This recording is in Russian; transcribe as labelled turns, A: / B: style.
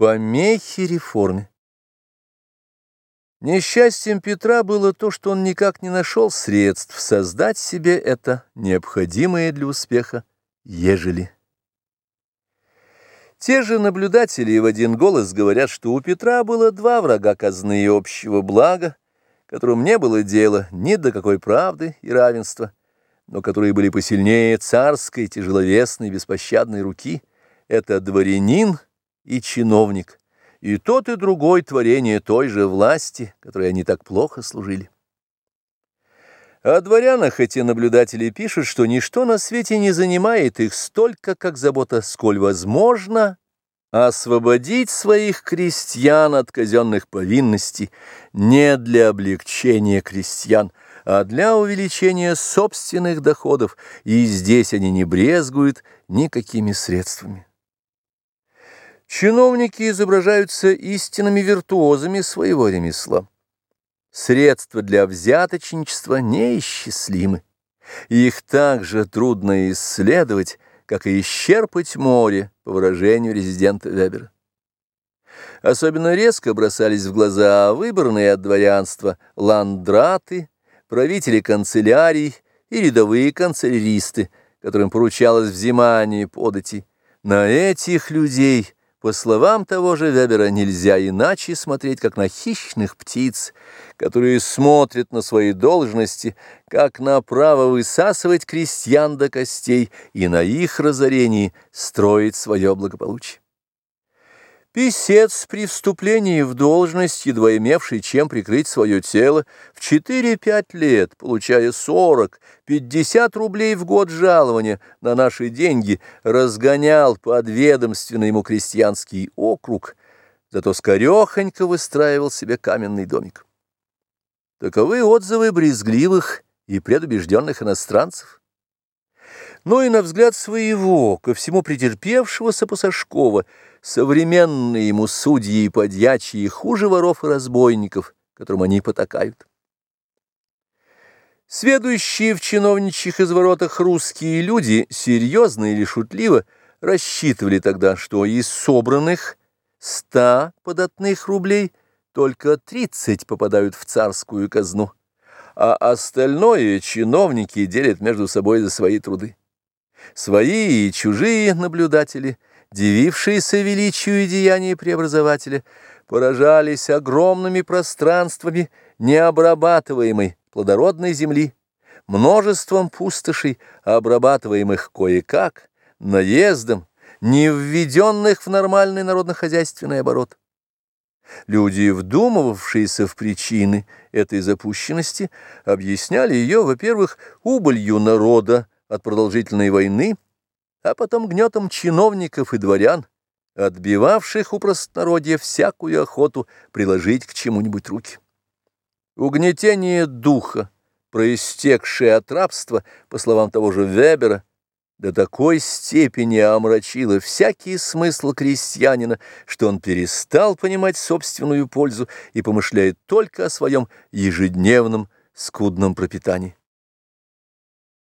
A: Помехи реформе. Несчастьем Петра было то, что он никак не нашел средств создать себе это необходимое для успеха, ежели. Те же наблюдатели в один голос говорят, что у Петра было два врага казны и общего блага, которым не было дела ни до какой правды и равенства, но которые были посильнее царской, тяжеловесной, беспощадной руки. Это дворянин – и чиновник, и тот и другой творение той же власти, которой они так плохо служили. О дворянах эти наблюдатели пишут, что ничто на свете не занимает их столько, как забота, сколь возможно, освободить своих крестьян от казенных повинностей не для облегчения крестьян, а для увеличения собственных доходов, и здесь они не брезгуют никакими средствами. Чиновники изображаются истинными виртуозами своего ремесла. Средства для взяточничества неисчислимы. Их также трудно исследовать, как и исчерпать море, по выражению резидента Вебера. Особенно резко бросались в глаза выборные от дворянства ландраты, правители канцелярий и рядовые канцеляристы, которым поручалось взимание подати. На этих людей – по словам того же Вебера, нельзя иначе смотреть, как на хищных птиц, которые смотрят на свои должности, как на право высасывать крестьян до костей и на их разорении строить свое благополучие. Писец при вступлении в должность, едва имевший чем прикрыть свое тело, в 4-5 лет, получая 40-50 рублей в год жалования на наши деньги, разгонял подведомственный ему крестьянский округ, зато скорехонько выстраивал себе каменный домик. Таковы отзывы брезгливых и предубежденных иностранцев но и на взгляд своего, ко всему претерпевшегося Пасашкова, современные ему судьи и подьячие хуже воров и разбойников, которым они потакают. Сведущие в чиновничьих изворотах русские люди серьезно или шутливо рассчитывали тогда, что из собранных ста податных рублей только тридцать попадают в царскую казну, а остальное чиновники делят между собой за свои труды. Свои и чужие наблюдатели, дивившиеся величию и деяния преобразователя, поражались огромными пространствами необрабатываемой плодородной земли, множеством пустошей, обрабатываемых кое-как, наездом, не введенных в нормальный народно-хозяйственный оборот. Люди, вдумывавшиеся в причины этой запущенности, объясняли ее, во-первых, убылью народа, от продолжительной войны, а потом гнетом чиновников и дворян, отбивавших у простонародья всякую охоту приложить к чему-нибудь руки. Угнетение духа, проистекшее от рабства, по словам того же Вебера, до такой степени омрачило всякий смысл крестьянина, что он перестал понимать собственную пользу и помышляет только о своем ежедневном скудном пропитании.